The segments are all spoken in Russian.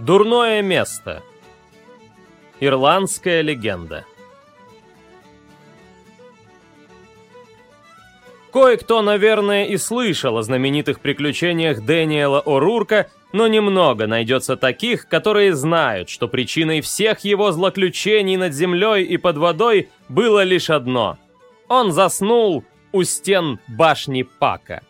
Дурное место. Ирландская легенда. Кое-кто, наверное, и слышал о знаменитых приключениях Дэниела О'Рурка, но немного найдется таких, которые знают, что причиной всех его злоключений над землей и под водой было лишь одно. Он заснул у стен башни Пака.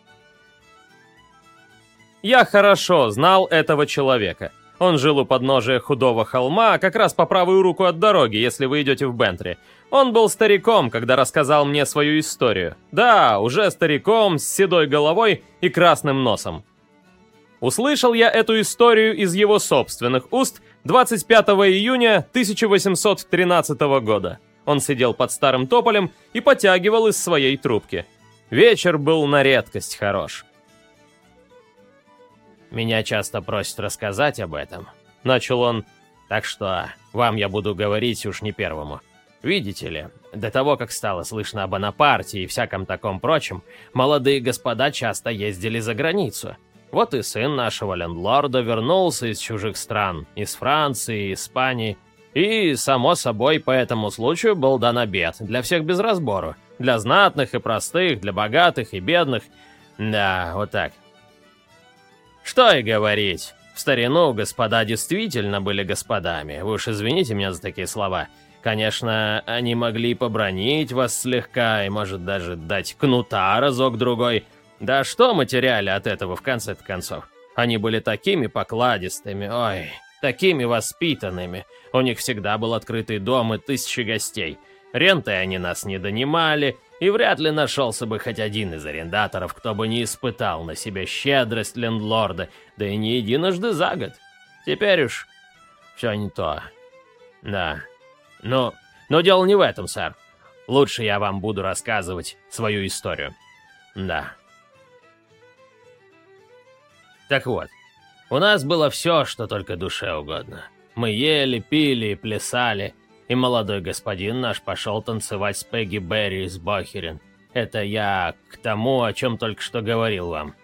Я хорошо знал этого человека – он жил у подножия худого холма, как раз по правую руку от дороги, если вы идете в Бентри. Он был стариком, когда рассказал мне свою историю. Да, уже стариком, с седой головой и красным носом. Услышал я эту историю из его собственных уст 25 июня 1813 года. Он сидел под старым тополем и потягивал из своей трубки. Вечер был на редкость хорош. Меня часто просят рассказать об этом. Начал он. Так что вам я буду говорить уж не первому. Видите ли, до того, как стало слышно о Бонапарте и всяком таком прочем, молодые господа часто ездили за границу. Вот и сын нашего лендлорда вернулся из чужих стран, из Франции, Испании, и, само собой, по этому случаю был дан обед для всех без разбору. Для знатных и простых, для богатых и бедных. Да, вот так. Что и говорить. В старину господа действительно были господами. Вы уж извините меня за такие слова. Конечно, они могли побронить вас слегка и, может, даже дать кнута разок-другой. Да что мы теряли от этого в конце концов? Они были такими покладистыми, ой, такими воспитанными. У них всегда был открытый дом и тысячи гостей. Рентой они нас не донимали, и вряд ли нашелся бы хоть один из арендаторов, кто бы не испытал на себе щедрость лендлорда, да и не единожды за год. Теперь уж все не то. Да. Но, но дело не в этом, сэр. Лучше я вам буду рассказывать свою историю. Да. Так вот, у нас было все, что только душе угодно. Мы ели, пили и плясали, и молодой господин наш пошел танцевать с Пегги Берри из Бохерин. Это я к тому, о чем только что говорил вам.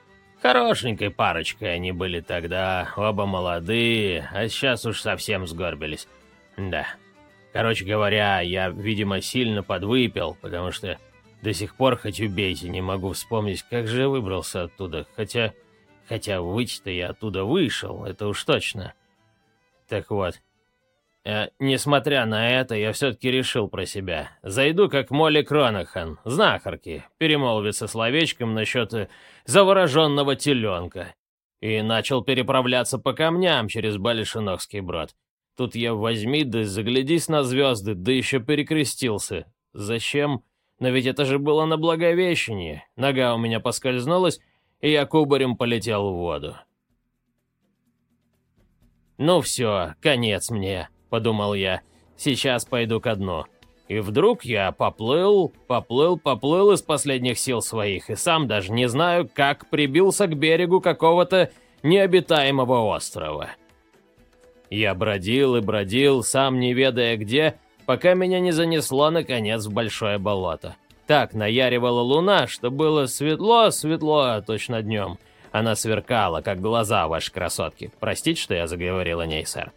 Хорошенькой парочкой они были тогда, оба молодые, а сейчас уж совсем сгорбились. Да. Короче говоря, я, видимо, сильно подвыпил, потому что до сих пор, хоть убейте, не могу вспомнить, как же выбрался оттуда. Хотя, хотя выйти-то я оттуда вышел, это уж точно. Так вот, Э, несмотря на это, я все-таки решил про себя. Зайду как Молли Кронахан, знахарки, перемолвиться словечком насчет э, завороженного теленка. И начал переправляться по камням через Балишинокский брод. Тут я возьми да заглядись на звезды, да еще перекрестился. Зачем? Но ведь это же было на Благовещении. Нога у меня поскользнулась, и я кубарем полетел в воду. Ну все, конец мне подумал я. Сейчас пойду ко дну. И вдруг я поплыл, поплыл, поплыл из последних сил своих, и сам даже не знаю, как прибился к берегу какого-то необитаемого острова. Я бродил и бродил, сам не ведая где, пока меня не занесло, наконец, в большое болото. Так наяривала луна, что было светло-светло, точно днем. Она сверкала, как глаза вашей красотки. Простите, что я заговорил о ней, сэр.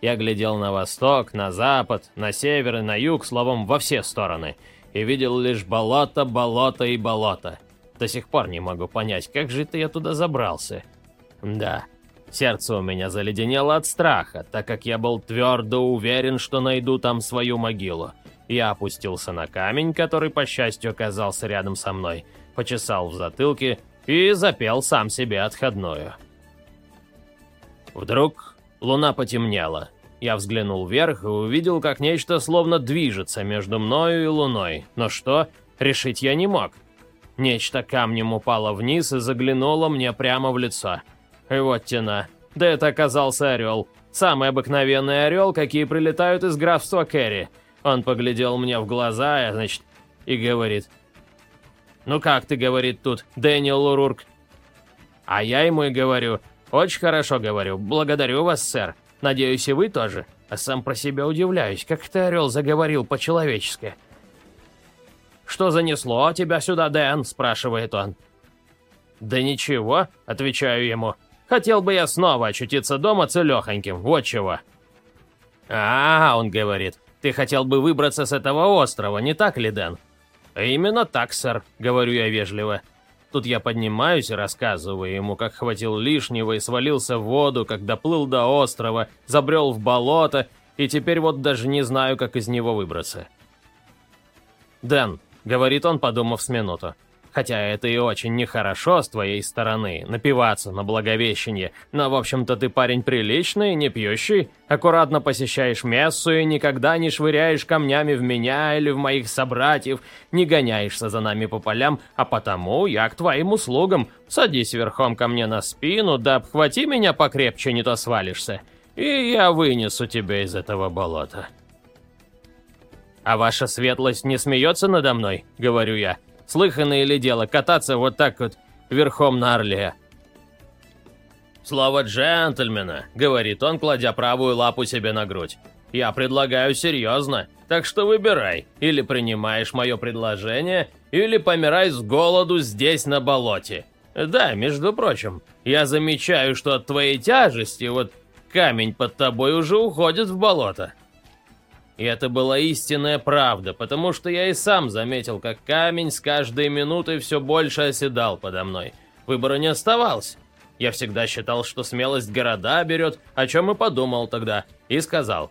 Я глядел на восток, на запад, на север и на юг, словом, во все стороны, и видел лишь болото, болото и болото. До сих пор не могу понять, как же это я туда забрался. Да, сердце у меня заледенело от страха, так как я был твердо уверен, что найду там свою могилу. Я опустился на камень, который, по счастью, оказался рядом со мной, почесал в затылке и запел сам себе отходную. Вдруг Луна потемнела. Я взглянул вверх и увидел, как нечто словно движется между мною и луной. Но что, решить я не мог. Нечто камнем упало вниз и заглянуло мне прямо в лицо. И вот тена. Да это оказался орел. Самый обыкновенный орел, какие прилетают из графства Керри. Он поглядел мне в глаза, значит, и говорит. «Ну как ты, — говорит тут, — Дэниел Урурк?» А я ему и говорю, «Очень хорошо, говорю. Благодарю вас, сэр. Надеюсь, и вы тоже. А сам про себя удивляюсь, как ты, Орел, заговорил по-человечески». «Что занесло тебя сюда, Дэн?» – спрашивает он. «Да ничего», – отвечаю ему. Хотел бы я снова очутиться дома целехоньким, вот чего. А, он говорит, ты хотел бы выбраться с этого острова, не так ли, Дэн? Именно так, сэр, говорю я вежливо. Тут я поднимаюсь и рассказываю ему, как хватил лишнего и свалился в воду, как доплыл до острова, забрел в болото, и теперь вот даже не знаю, как из него выбраться. «Дэн», — говорит он, подумав с минуту, — Хотя это и очень нехорошо с твоей стороны, напиваться на Благовещение, но, в общем-то, ты парень приличный, не пьющий, аккуратно посещаешь мессу и никогда не швыряешь камнями в меня или в моих собратьев, не гоняешься за нами по полям, а потому я к твоим услугам. Садись верхом ко мне на спину, да обхвати меня покрепче, не то свалишься, и я вынесу тебя из этого болота». «А ваша светлость не смеется надо мной?» — говорю я. Слыханное ли дело кататься вот так вот верхом на орле? «Слово джентльмена», — говорит он, кладя правую лапу себе на грудь. «Я предлагаю серьезно, так что выбирай. Или принимаешь мое предложение, или помирай с голоду здесь на болоте. Да, между прочим, я замечаю, что от твоей тяжести вот камень под тобой уже уходит в болото. И это была истинная правда, потому что я и сам заметил, как камень с каждой минутой все больше оседал подо мной. Выбора не оставался. Я всегда считал, что смелость города берет, о чем и подумал тогда, и сказал.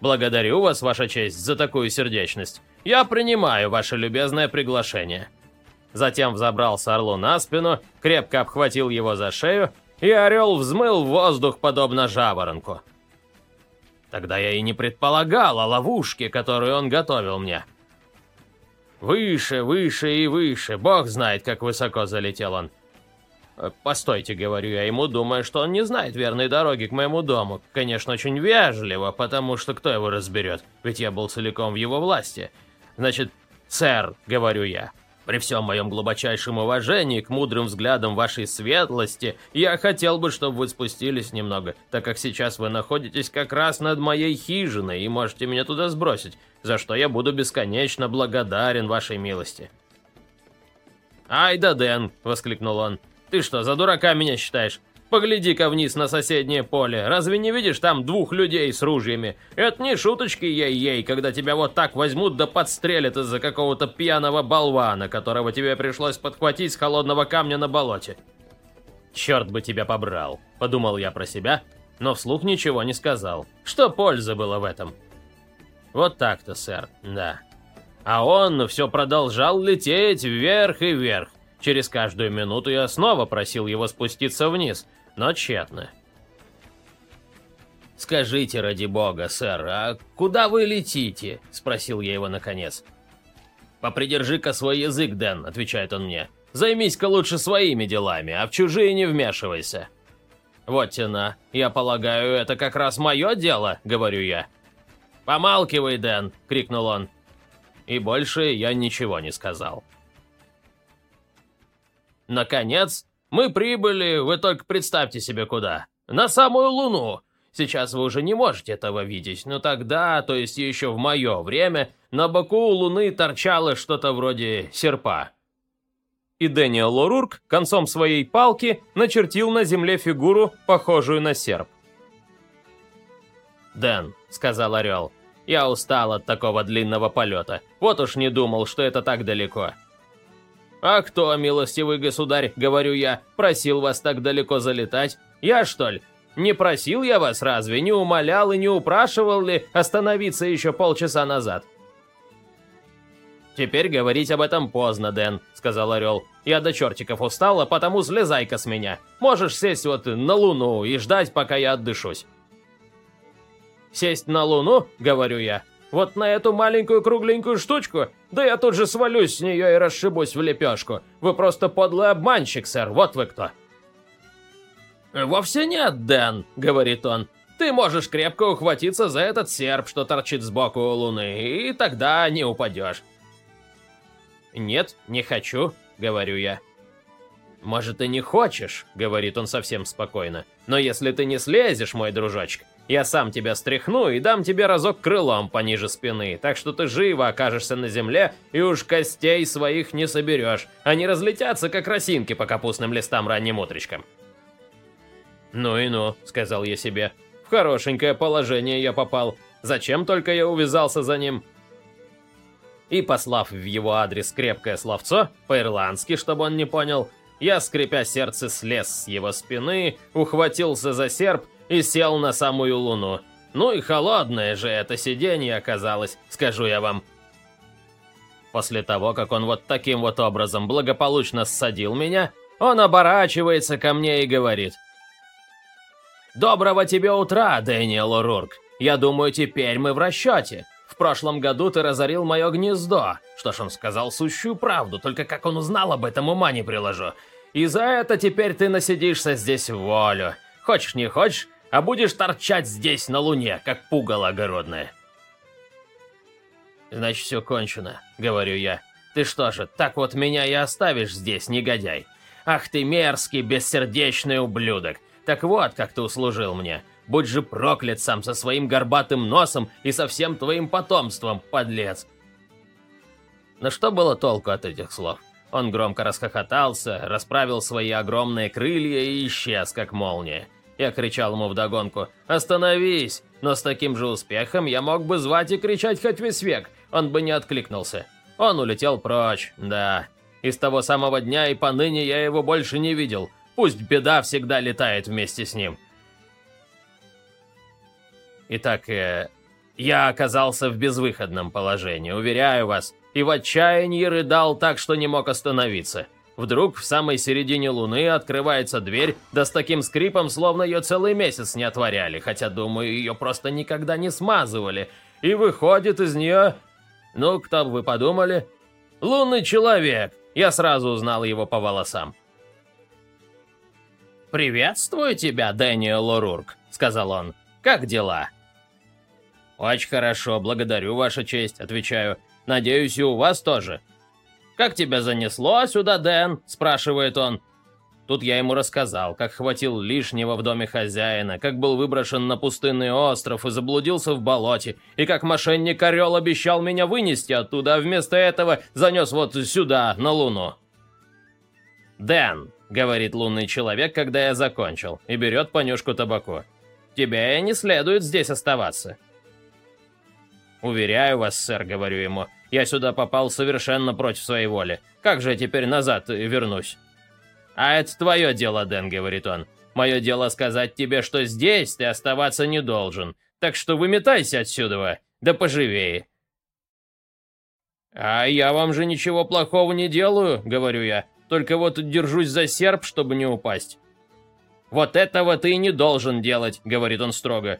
«Благодарю вас, ваша честь, за такую сердечность. Я принимаю ваше любезное приглашение». Затем взобрался орлу на спину, крепко обхватил его за шею, и орел взмыл в воздух, подобно жаворонку. Тогда я и не предполагал о ловушке, которую он готовил мне. Выше, выше и выше, бог знает, как высоко залетел он. Э, «Постойте», — говорю я ему, думая, что он не знает верной дороги к моему дому. Конечно, очень вежливо, потому что кто его разберет, ведь я был целиком в его власти. Значит, «Сэр», — говорю я, при всем моем глубочайшем уважении к мудрым взглядам вашей светлости, я хотел бы, чтобы вы спустились немного, так как сейчас вы находитесь как раз над моей хижиной и можете меня туда сбросить, за что я буду бесконечно благодарен вашей милости». «Ай да, Дэн!» — воскликнул он. «Ты что, за дурака меня считаешь? Погляди-ка вниз на соседнее поле. Разве не видишь там двух людей с ружьями? Это не шуточки ей-ей, когда тебя вот так возьмут да подстрелят из-за какого-то пьяного болвана, которого тебе пришлось подхватить с холодного камня на болоте. Черт бы тебя побрал, подумал я про себя, но вслух ничего не сказал. Что пользы было в этом? Вот так-то, сэр, да. А он все продолжал лететь вверх и вверх. Через каждую минуту я снова просил его спуститься вниз, но тщетно. «Скажите, ради бога, сэр, а куда вы летите?» – спросил я его наконец. «Попридержи-ка свой язык, Дэн», – отвечает он мне. «Займись-ка лучше своими делами, а в чужие не вмешивайся». «Вот тена, я полагаю, это как раз мое дело», – говорю я. «Помалкивай, Дэн!» – крикнул он. И больше я ничего не сказал. Наконец, мы прибыли, вы только представьте себе куда. На самую Луну. Сейчас вы уже не можете этого видеть, но тогда, то есть еще в мое время, на боку у Луны торчало что-то вроде серпа. И Дэниел Лорурк концом своей палки начертил на земле фигуру, похожую на серп. «Дэн», — сказал Орел, — «я устал от такого длинного полета. Вот уж не думал, что это так далеко. «А кто, милостивый государь, — говорю я, — просил вас так далеко залетать? Я, что ли? Не просил я вас разве, не умолял и не упрашивал ли остановиться еще полчаса назад?» «Теперь говорить об этом поздно, Дэн», — сказал Орел. «Я до чертиков устал, а потому слезай-ка с меня. Можешь сесть вот на Луну и ждать, пока я отдышусь». «Сесть на Луну?» — говорю я. Вот на эту маленькую кругленькую штучку? Да я тут же свалюсь с нее и расшибусь в лепешку. Вы просто подлый обманщик, сэр, вот вы кто. «Вовсе нет, Дэн», — говорит он. «Ты можешь крепко ухватиться за этот серп, что торчит сбоку у луны, и тогда не упадешь». «Нет, не хочу», — говорю я. «Может, и не хочешь», — говорит он совсем спокойно. «Но если ты не слезешь, мой дружочек, я сам тебя стряхну и дам тебе разок крылом пониже спины, так что ты живо окажешься на земле и уж костей своих не соберешь. Они разлетятся, как росинки по капустным листам ранним утречком. «Ну и ну», — сказал я себе. «В хорошенькое положение я попал. Зачем только я увязался за ним?» И, послав в его адрес крепкое словцо, по-ирландски, чтобы он не понял, я, скрипя сердце, слез с его спины, ухватился за серп и сел на самую луну. Ну и холодное же это сиденье оказалось, скажу я вам. После того, как он вот таким вот образом благополучно ссадил меня, он оборачивается ко мне и говорит. «Доброго тебе утра, Дэниел О'Рурк. Я думаю, теперь мы в расчете. В прошлом году ты разорил мое гнездо. Что ж, он сказал сущую правду, только как он узнал об этом, ума не приложу. И за это теперь ты насидишься здесь в волю. Хочешь не хочешь, а будешь торчать здесь на луне, как пугало огородное. Значит, все кончено, говорю я. Ты что же, так вот меня и оставишь здесь, негодяй? Ах ты мерзкий, бессердечный ублюдок. Так вот, как ты услужил мне. Будь же проклят сам со своим горбатым носом и со всем твоим потомством, подлец. Но что было толку от этих слов? Он громко расхохотался, расправил свои огромные крылья и исчез, как молния. Я кричал ему вдогонку «Остановись!» Но с таким же успехом я мог бы звать и кричать хоть весь век, он бы не откликнулся. Он улетел прочь, да. И с того самого дня и поныне я его больше не видел. Пусть беда всегда летает вместе с ним. Итак, э, я оказался в безвыходном положении, уверяю вас, и в отчаянии рыдал так, что не мог остановиться. Вдруг в самой середине луны открывается дверь, да с таким скрипом, словно ее целый месяц не отворяли, хотя, думаю, ее просто никогда не смазывали. И выходит из нее... Ну, кто бы вы подумали? Лунный человек. Я сразу узнал его по волосам. «Приветствую тебя, Дэниел О'Рурк», — сказал он. «Как дела?» «Очень хорошо, благодарю, Ваша честь», — отвечаю. «Надеюсь, и у вас тоже». «Как тебя занесло сюда, Дэн?» – спрашивает он. Тут я ему рассказал, как хватил лишнего в доме хозяина, как был выброшен на пустынный остров и заблудился в болоте, и как мошенник Орел обещал меня вынести оттуда, а вместо этого занес вот сюда, на Луну. «Дэн», — говорит лунный человек, когда я закончил, и берет понюшку табаку, — «тебе не следует здесь оставаться». «Уверяю вас, сэр», — говорю ему, — «я сюда попал совершенно против своей воли. Как же я теперь назад вернусь?» «А это твое дело, Дэн», — говорит он. «Мое дело сказать тебе, что здесь ты оставаться не должен. Так что выметайся отсюда, да поживее». «А я вам же ничего плохого не делаю», — говорю я. «Только вот держусь за серп, чтобы не упасть». «Вот этого ты и не должен делать», — говорит он строго.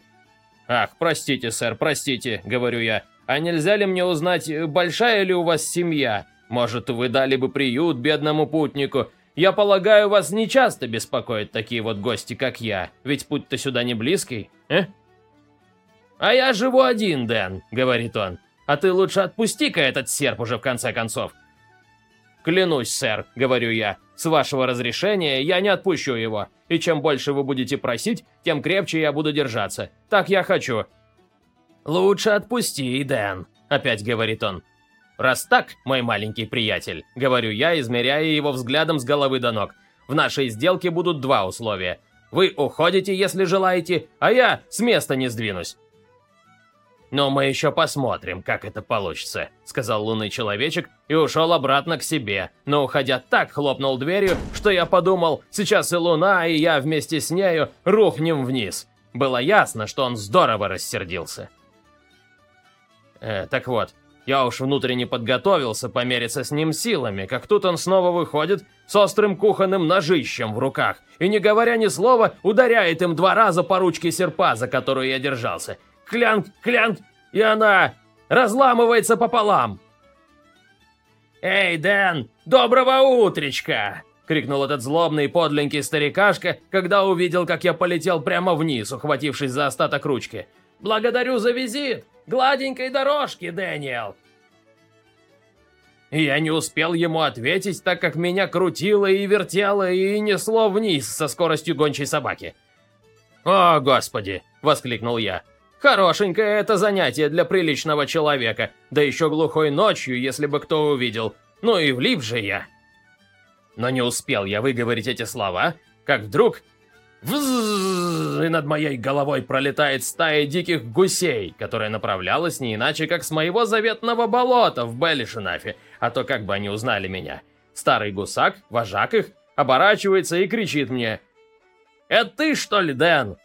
«Ах, простите, сэр, простите», — говорю я. «А нельзя ли мне узнать, большая ли у вас семья? Может, вы дали бы приют бедному путнику? Я полагаю, вас не часто беспокоят такие вот гости, как я, ведь путь-то сюда не близкий, э?» «А я живу один, Дэн», — говорит он. «А ты лучше отпусти-ка этот серп уже в конце концов». «Клянусь, сэр», — говорю я, — «с вашего разрешения я не отпущу его, и чем больше вы будете просить, тем крепче я буду держаться. Так я хочу». «Лучше отпусти, Дэн», — опять говорит он. «Раз так, мой маленький приятель», — говорю я, измеряя его взглядом с головы до ног, «в нашей сделке будут два условия. Вы уходите, если желаете, а я с места не сдвинусь. «Но мы еще посмотрим, как это получится», — сказал лунный человечек и ушел обратно к себе, но уходя так хлопнул дверью, что я подумал, сейчас и луна, и я вместе с нею рухнем вниз. Было ясно, что он здорово рассердился. Э, так вот, я уж внутренне подготовился помериться с ним силами, как тут он снова выходит с острым кухонным ножищем в руках и, не говоря ни слова, ударяет им два раза по ручке серпа, за которую я держался клянг, клянг, и она разламывается пополам. «Эй, Дэн, доброго утречка!» — крикнул этот злобный подленький старикашка, когда увидел, как я полетел прямо вниз, ухватившись за остаток ручки. «Благодарю за визит! Гладенькой дорожки, Дэниел!» Я не успел ему ответить, так как меня крутило и вертело и несло вниз со скоростью гончей собаки. «О, Господи!» — воскликнул я. Хорошенькое это занятие для приличного человека, да еще глухой ночью, если бы кто увидел. Ну и влип же я. Но не успел я выговорить эти слова, как вдруг Взззз, и над моей головой пролетает стая диких гусей, которая направлялась не иначе, как с моего заветного болота в Белишинафе, а то как бы они узнали меня. Старый гусак, вожак их, оборачивается и кричит мне. «Это ты, что ли, Дэн?»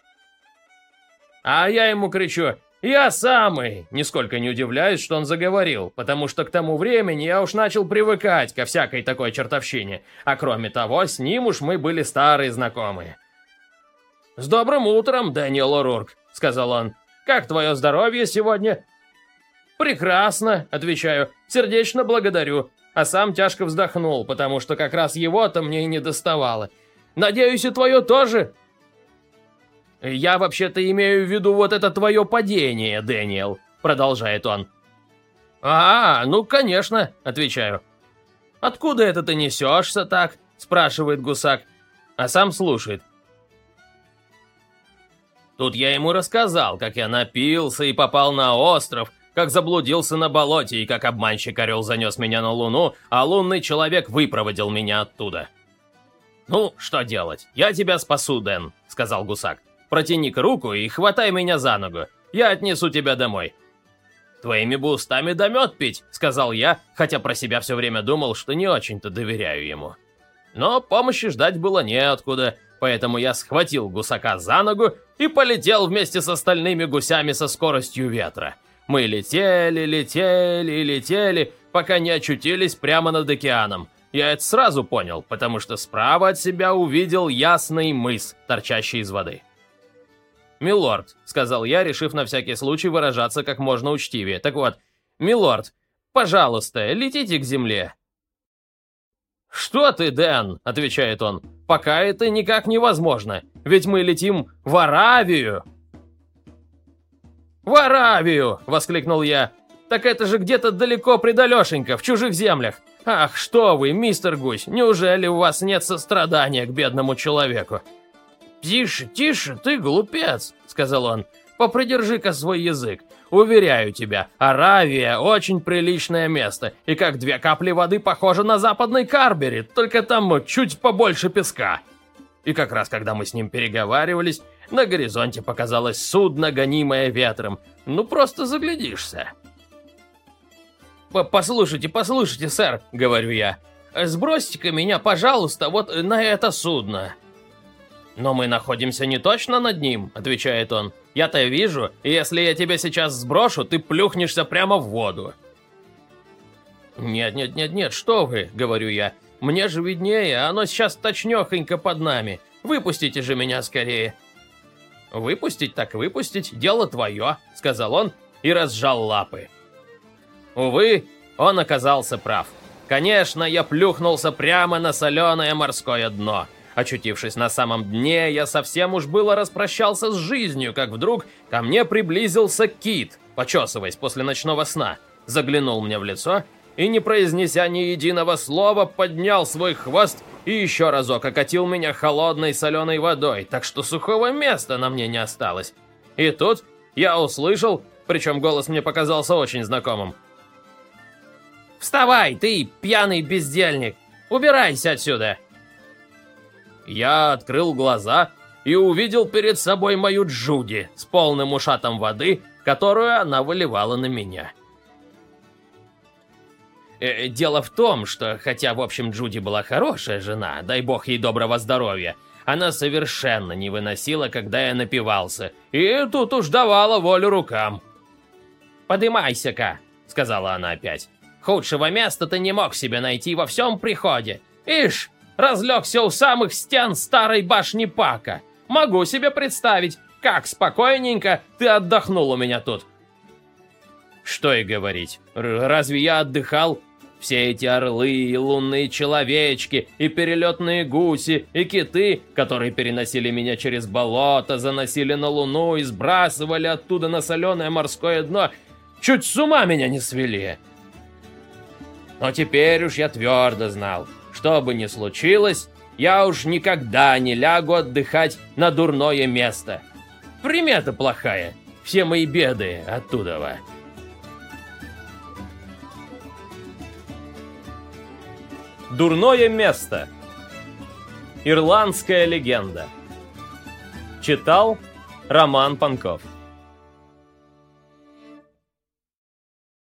А я ему кричу «Я самый!» Нисколько не удивляюсь, что он заговорил, потому что к тому времени я уж начал привыкать ко всякой такой чертовщине, а кроме того, с ним уж мы были старые знакомые. «С добрым утром, Дэниел О'Рурк», — сказал он. «Как твое здоровье сегодня?» «Прекрасно», — отвечаю. «Сердечно благодарю». А сам тяжко вздохнул, потому что как раз его-то мне и не доставало. «Надеюсь, и твое тоже?» «Я вообще-то имею в виду вот это твое падение, Дэниел», — продолжает он. «А, ну, конечно», — отвечаю. «Откуда это ты несешься так?» — спрашивает гусак, а сам слушает. Тут я ему рассказал, как я напился и попал на остров, как заблудился на болоте и как обманщик-орел занес меня на Луну, а лунный человек выпроводил меня оттуда. «Ну, что делать? Я тебя спасу, Дэн», — сказал гусак. «Протяни-ка руку и хватай меня за ногу. Я отнесу тебя домой». «Твоими бы устами да мед пить», — сказал я, хотя про себя все время думал, что не очень-то доверяю ему. Но помощи ждать было неоткуда, поэтому я схватил гусака за ногу и полетел вместе с остальными гусями со скоростью ветра. Мы летели, летели летели, пока не очутились прямо над океаном. Я это сразу понял, потому что справа от себя увидел ясный мыс, торчащий из воды. «Милорд», — сказал я, решив на всякий случай выражаться как можно учтивее. «Так вот, милорд, пожалуйста, летите к земле». «Что ты, Дэн?» — отвечает он. «Пока это никак невозможно, ведь мы летим в Аравию!» «В Аравию!» — воскликнул я. «Так это же где-то далеко-предалешенько, в чужих землях. Ах, что вы, мистер Гусь, неужели у вас нет сострадания к бедному человеку?» «Тише, тише, ты глупец!» — сказал он. «Попридержи-ка свой язык. Уверяю тебя, Аравия очень приличное место, и как две капли воды похоже на западный Карбери, только там чуть побольше песка. И как раз когда мы с ним переговаривались, на горизонте показалось судно, гонимое ветром. Ну, просто заглядишься. «Послушайте, послушайте, сэр», — говорю я. «Сбросьте-ка меня, пожалуйста, вот на это судно». «Но мы находимся не точно над ним», — отвечает он. «Я-то вижу, если я тебя сейчас сброшу, ты плюхнешься прямо в воду». «Нет, нет, нет, нет, что вы», — говорю я. «Мне же виднее, оно сейчас точнёхонько под нами. Выпустите же меня скорее». «Выпустить так выпустить, дело твое», — сказал он и разжал лапы. Увы, он оказался прав. Конечно, я плюхнулся прямо на соленое морское дно — Очутившись на самом дне, я совсем уж было распрощался с жизнью, как вдруг ко мне приблизился кит, почесываясь после ночного сна, заглянул мне в лицо и, не произнеся ни единого слова, поднял свой хвост и еще разок окатил меня холодной соленой водой, так что сухого места на мне не осталось. И тут я услышал, причем голос мне показался очень знакомым. «Вставай, ты, пьяный бездельник! Убирайся отсюда!» Я открыл глаза и увидел перед собой мою Джуди с полным ушатом воды, которую она выливала на меня. Э, дело в том, что хотя, в общем, Джуди была хорошая жена, дай бог ей доброго здоровья, она совершенно не выносила, когда я напивался, и тут уж давала волю рукам. «Подымайся-ка», — сказала она опять. «Худшего места ты не мог себе найти во всем приходе. Ишь, разлегся у самых стен старой башни Пака. Могу себе представить, как спокойненько ты отдохнул у меня тут. Что и говорить, разве я отдыхал? Все эти орлы и лунные человечки, и перелетные гуси, и киты, которые переносили меня через болото, заносили на луну и сбрасывали оттуда на соленое морское дно, чуть с ума меня не свели. Но теперь уж я твердо знал, что бы ни случилось, я уж никогда не лягу отдыхать на дурное место. Примета плохая. Все мои беды оттуда. Дурное место. Ирландская легенда. Читал Роман Панков.